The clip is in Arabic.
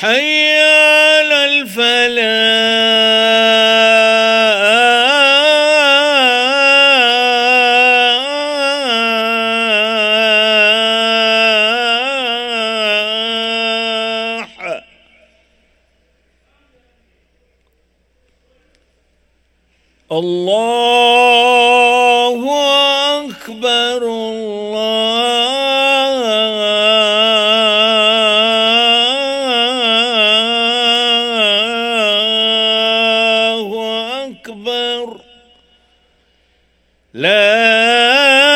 حي على الفلاح. الله أكبر لا